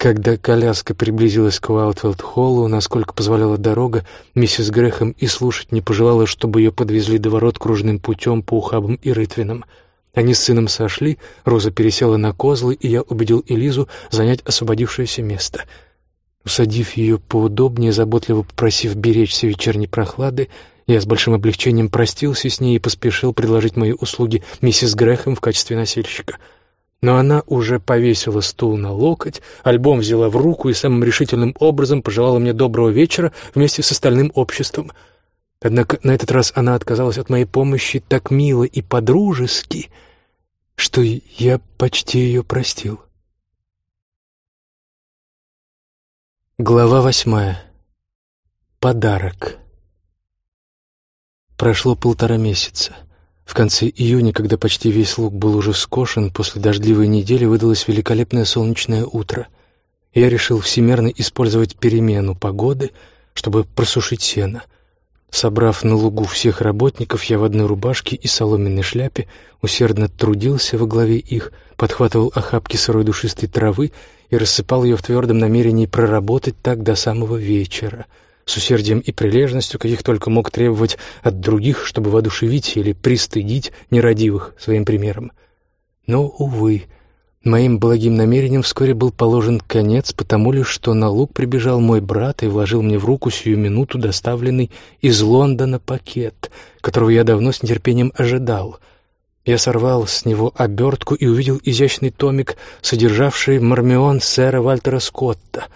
Когда коляска приблизилась к Уаутфилд-холлу, насколько позволяла дорога, миссис Грэхэм и слушать не пожелала, чтобы ее подвезли до ворот кружным путем по ухабам и рытвинам. Они с сыном сошли, Роза пересела на козлы, и я убедил Элизу занять освободившееся место. Усадив ее поудобнее, заботливо попросив беречься вечерней прохлады, я с большим облегчением простился с ней и поспешил предложить мои услуги миссис Грэхэм в качестве носильщика — но она уже повесила стул на локоть, альбом взяла в руку и самым решительным образом пожелала мне доброго вечера вместе с остальным обществом. Однако на этот раз она отказалась от моей помощи так мило и подружески, что я почти ее простил. Глава восьмая. Подарок. Прошло полтора месяца. В конце июня, когда почти весь луг был уже скошен, после дождливой недели выдалось великолепное солнечное утро. Я решил всемерно использовать перемену погоды, чтобы просушить сено. Собрав на лугу всех работников, я в одной рубашке и соломенной шляпе усердно трудился во главе их, подхватывал охапки сырой душистой травы и рассыпал ее в твердом намерении проработать так до самого вечера — с усердием и прилежностью, каких только мог требовать от других, чтобы воодушевить или пристыдить нерадивых своим примером. Но, увы, моим благим намерением вскоре был положен конец, потому лишь что на луг прибежал мой брат и вложил мне в руку сию минуту доставленный из Лондона пакет, которого я давно с нетерпением ожидал — я сорвал с него обертку и увидел изящный томик, содержавший мармион сэра Вальтера Скотта —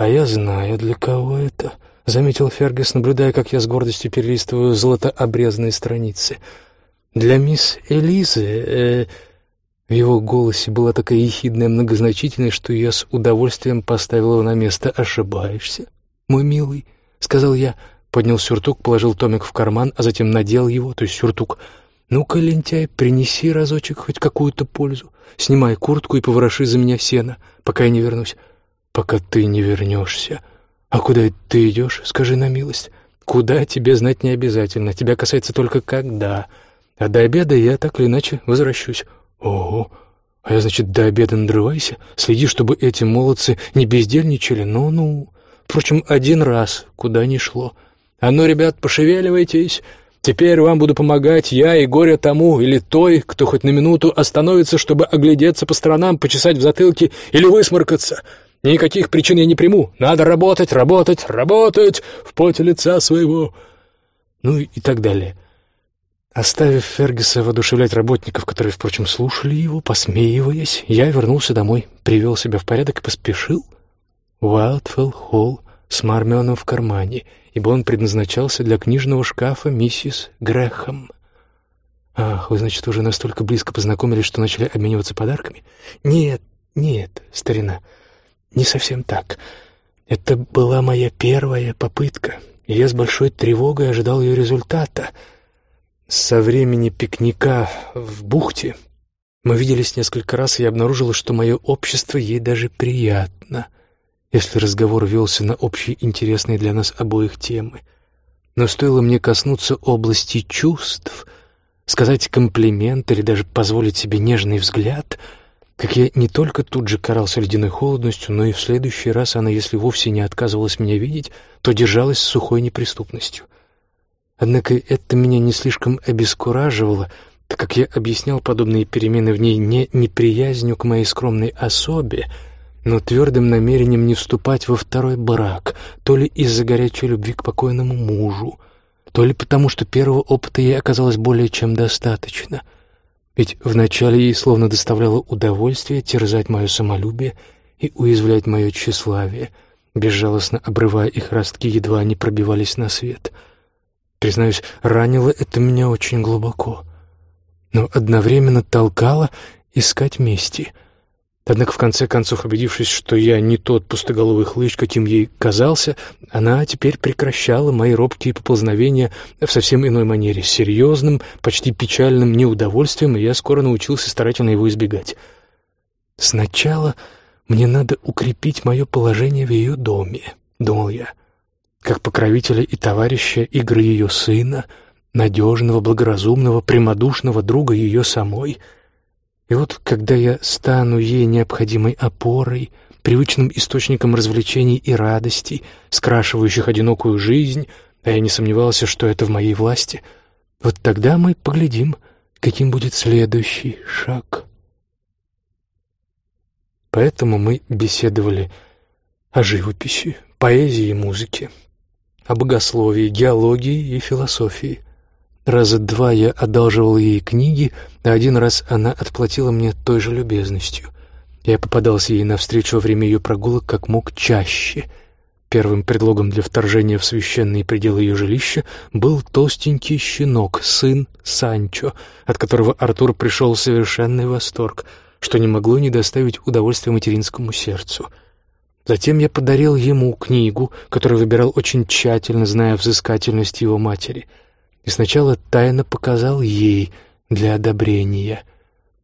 «А я знаю, для кого это», — заметил Фергюс, наблюдая, как я с гордостью перелистываю золотообрезанные страницы. «Для мисс Элизы...» э... В его голосе была такая ехидная многозначительность, что я с удовольствием поставил его на место. «Ошибаешься, мой милый», — сказал я, поднял сюртук, положил томик в карман, а затем надел его, то есть сюртук. «Ну-ка, лентяй, принеси разочек хоть какую-то пользу. Снимай куртку и повороши за меня сено, пока я не вернусь пока ты не вернешься. А куда ты идешь, скажи на милость? Куда, тебе знать не обязательно, тебя касается только когда. А до обеда я так или иначе возвращусь. Ого, а я, значит, до обеда надрывайся, следи, чтобы эти молодцы не бездельничали, ну-ну. Впрочем, один раз, куда ни шло. А ну, ребят, пошевеливайтесь, Теперь вам буду помогать я и горе тому или той, кто хоть на минуту остановится, чтобы оглядеться по сторонам, почесать в затылке или высморкаться. Никаких причин я не приму. Надо работать, работать, работать в поте лица своего. Ну и так далее. Оставив Фергюса воодушевлять работников, которые, впрочем, слушали его, посмеиваясь, я вернулся домой, привел себя в порядок и поспешил. Уайлдфелл Холл с мармеоном в кармане, ибо он предназначался для книжного шкафа миссис Грэхэм. «Ах, вы, значит, уже настолько близко познакомились, что начали обмениваться подарками?» «Нет, нет, старина». Не совсем так. Это была моя первая попытка, и я с большой тревогой ожидал ее результата. Со времени пикника в бухте мы виделись несколько раз, и я обнаружила, что мое общество ей даже приятно, если разговор велся на общие интересные для нас обоих темы. Но стоило мне коснуться области чувств, сказать комплимент или даже позволить себе нежный взгляд — как я не только тут же карался ледяной холодностью, но и в следующий раз она, если вовсе не отказывалась меня видеть, то держалась с сухой неприступностью. Однако это меня не слишком обескураживало, так как я объяснял подобные перемены в ней не неприязнью к моей скромной особе, но твердым намерением не вступать во второй брак, то ли из-за горячей любви к покойному мужу, то ли потому, что первого опыта ей оказалось более чем достаточно — ведь вначале ей словно доставляло удовольствие терзать мое самолюбие и уязвлять мое тщеславие, безжалостно обрывая их ростки, едва они пробивались на свет. Признаюсь, ранило это меня очень глубоко, но одновременно толкало искать мести — Однако, в конце концов, убедившись, что я не тот пустоголовый хлыщ, каким ей казался, она теперь прекращала мои робкие поползновения в совсем иной манере, серьезным, почти печальным неудовольствием, и я скоро научился старательно его избегать. «Сначала мне надо укрепить мое положение в ее доме», — думал я, как покровителя и товарища игры ее сына, надежного, благоразумного, прямодушного друга ее самой — и вот, когда я стану ей необходимой опорой, привычным источником развлечений и радостей, скрашивающих одинокую жизнь, а я не сомневался, что это в моей власти. Вот тогда мы поглядим, каким будет следующий шаг. Поэтому мы беседовали о живописи, поэзии и музыке, о богословии, геологии и философии. Раза два я одалживал ей книги, а один раз она отплатила мне той же любезностью. Я попадался ей навстречу во время ее прогулок как мог чаще. Первым предлогом для вторжения в священные пределы ее жилища был толстенький щенок, сын Санчо, от которого Артур пришел в совершенный восторг, что не могло не доставить удовольствия материнскому сердцу — Затем я подарил ему книгу, которую выбирал очень тщательно, зная взыскательность его матери. И сначала тайно показал ей для одобрения.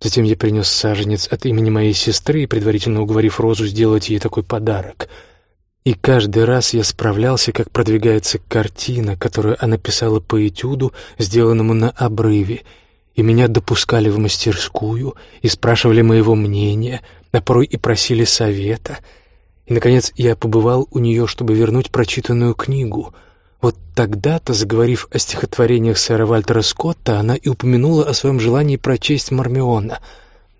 Затем я принес саженец от имени моей сестры, предварительно уговорив Розу сделать ей такой подарок. И каждый раз я справлялся, как продвигается картина, которую она писала по этюду, сделанному на обрыве, и меня допускали в мастерскую и спрашивали моего мнения, а порой и просили совета — и, наконец, я побывал у нее, чтобы вернуть прочитанную книгу. Вот тогда-то, заговорив о стихотворениях сэра Вальтера Скотта, она и упомянула о своем желании прочесть Мармиона,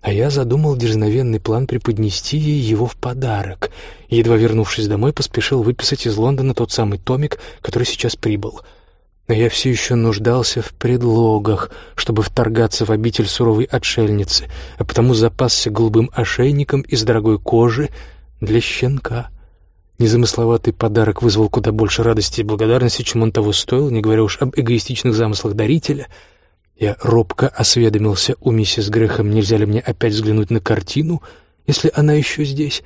а я задумал дерзновенный план преподнести ей его в подарок. Едва вернувшись домой, поспешил выписать из Лондона тот самый томик, который сейчас прибыл. Но я все еще нуждался в предлогах, чтобы вторгаться в обитель суровой отшельницы, а потому запасся голубым ошейником из дорогой кожи, для щенка. Незамысловатый подарок вызвал куда больше радости и благодарности, чем он того стоил, не говоря уж об эгоистичных замыслах дарителя. Я робко осведомился у миссис Грэхэм, нельзя ли мне опять взглянуть на картину, если она еще здесь.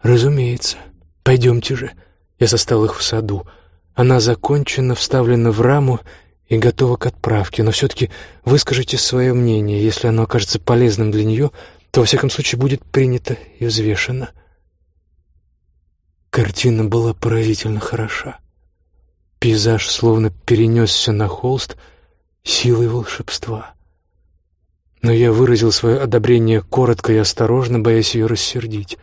«Разумеется. Пойдемте же». Я застал их в саду. Она закончена, вставлена в раму и готова к отправке, но все-таки выскажите свое мнение. Если оно окажется полезным для нее, то, во всяком случае, будет принято и взвешено. Картина была поразительно хороша. Пейзаж словно перенесся на холст силой волшебства. Но я выразил свое одобрение коротко и осторожно, боясь ее рассердить.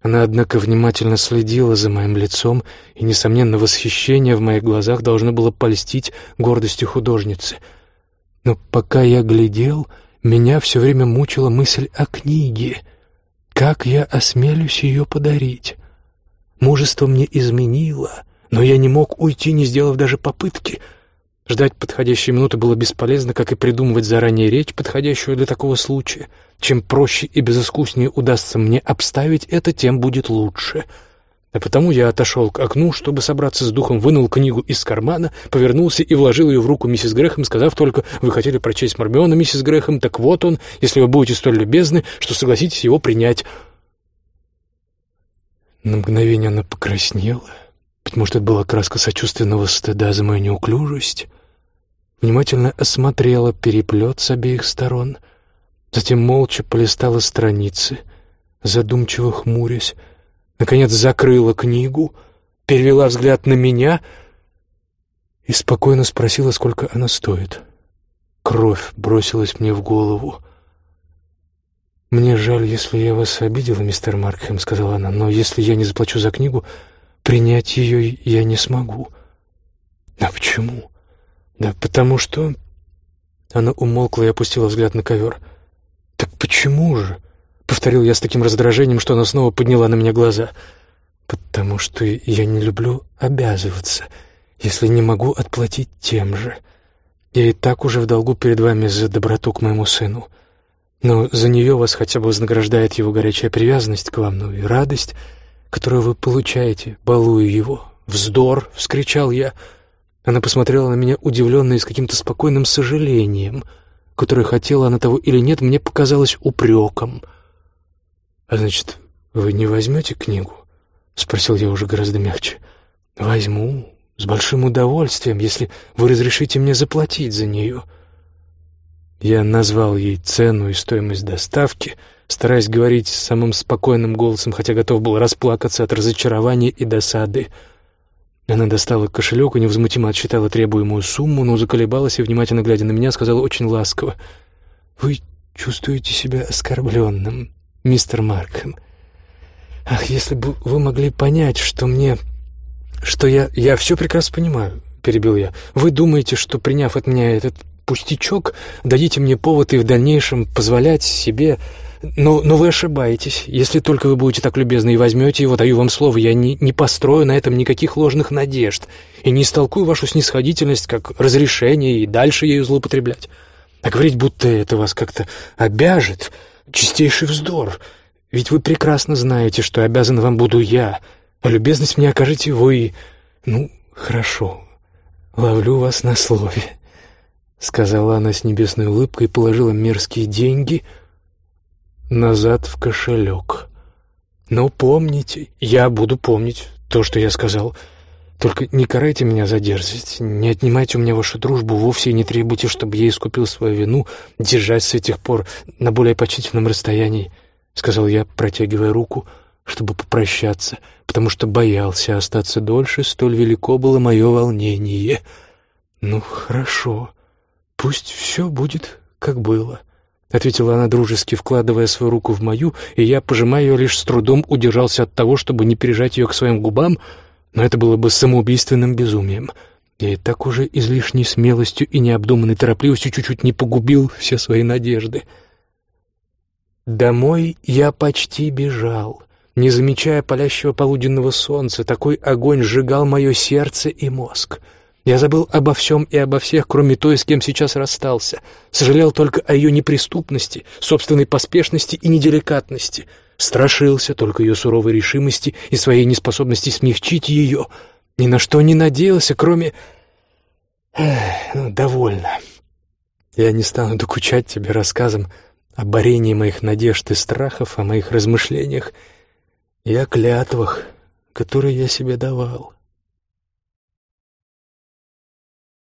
Она, однако, внимательно следила за моим лицом, и, несомненно, восхищение в моих глазах должно было польстить гордостью художницы. Но пока я глядел, меня все время мучила мысль о книге. Как я осмелюсь ее подарить? Мужество мне изменило, но я не мог уйти, не сделав даже попытки. Ждать подходящей минуты было бесполезно, как и придумывать заранее речь, подходящую для такого случая. Чем проще и безыскуснее удастся мне обставить это, тем будет лучше — а потому я отошел к окну, чтобы собраться с духом, вынул книгу из кармана, повернулся и вложил ее в руку миссис Грэхэм, сказав только «Вы хотели прочесть Мармиона, миссис Грэхэм? Так вот он, если вы будете столь любезны, что согласитесь его принять». На мгновение она покраснела, потому что это была краска сочувственного стыда за мою неуклюжесть. Внимательно осмотрела переплет с обеих сторон, затем молча полистала страницы, задумчиво хмурясь, наконец закрыла книгу, перевела взгляд на меня и спокойно спросила, сколько она стоит. Кровь бросилась мне в голову. «Мне жаль, если я вас обидела, мистер Маркхэм», — сказала она, «но если я не заплачу за книгу, принять ее я не смогу». «А почему?» «Да потому что...» Она умолкла и опустила взгляд на ковер. «Так почему же?» — повторил я с таким раздражением, что она снова подняла на меня глаза. «Потому что я не люблю обязываться, если не могу отплатить тем же. Я и так уже в долгу перед вами за доброту к моему сыну. Но за нее вас хотя бы вознаграждает его горячая привязанность к вам, ну и радость, которую вы получаете, балуя его. «Вздор!» — вскричал я. Она посмотрела на меня удивленно и с каким-то спокойным сожалением, которое, хотела она того или нет, мне показалось упреком — «А значит, вы не возьмете книгу?» — спросил я уже гораздо мягче. «Возьму, с большим удовольствием, если вы разрешите мне заплатить за нее». Я назвал ей цену и стоимость доставки, стараясь говорить самым спокойным голосом, хотя готов был расплакаться от разочарования и досады. Она достала кошелек и невозмутимо отсчитала требуемую сумму, но заколебалась и, внимательно глядя на меня, сказала очень ласково. «Вы чувствуете себя оскорбленным?» мистер Маркхэм. Ах, если бы вы могли понять, что мне... Что я... Я все прекрасно понимаю, перебил я. Вы думаете, что, приняв от меня этот пустячок, дадите мне повод и в дальнейшем позволять себе... Но, но вы ошибаетесь. Если только вы будете так любезны и возьмете его, даю вам слово, я не, не построю на этом никаких ложных надежд и не истолкую вашу снисходительность как разрешение и дальше ею злоупотреблять. А говорить, будто это вас как-то обяжет, чистейший вздор. Ведь вы прекрасно знаете, что обязан вам буду я, а любезность мне окажете вы. Ну, хорошо, ловлю вас на слове сказала она с небесной улыбкой и положила мерзкие деньги назад в кошелек. Но помните, я буду помнить то, что я сказал. Только не карайте меня за дерзость, не отнимайте у меня вашу дружбу, вовсе не требуйте, чтобы я искупил свою вину, держась с этих пор на более почтительном расстоянии, — сказал я, протягивая руку, чтобы попрощаться, потому что боялся остаться дольше, столь велико было мое волнение. «Ну, хорошо», «Пусть все будет, как было», — ответила она дружески, вкладывая свою руку в мою, и я, пожимая ее, лишь с трудом удержался от того, чтобы не прижать ее к своим губам, но это было бы самоубийственным безумием. Я и так уже излишней смелостью и необдуманной торопливостью чуть-чуть не погубил все свои надежды. Домой я почти бежал, не замечая палящего полуденного солнца. Такой огонь сжигал мое сердце и мозг — я забыл обо всем и обо всех, кроме той, с кем сейчас расстался. Сожалел только о ее неприступности, собственной поспешности и неделикатности. Страшился только ее суровой решимости и своей неспособности смягчить ее. Ни на что не надеялся, кроме... Эх, ну, довольно. Я не стану докучать тебе рассказом о борении моих надежд и страхов, о моих размышлениях и о клятвах, которые я себе давал.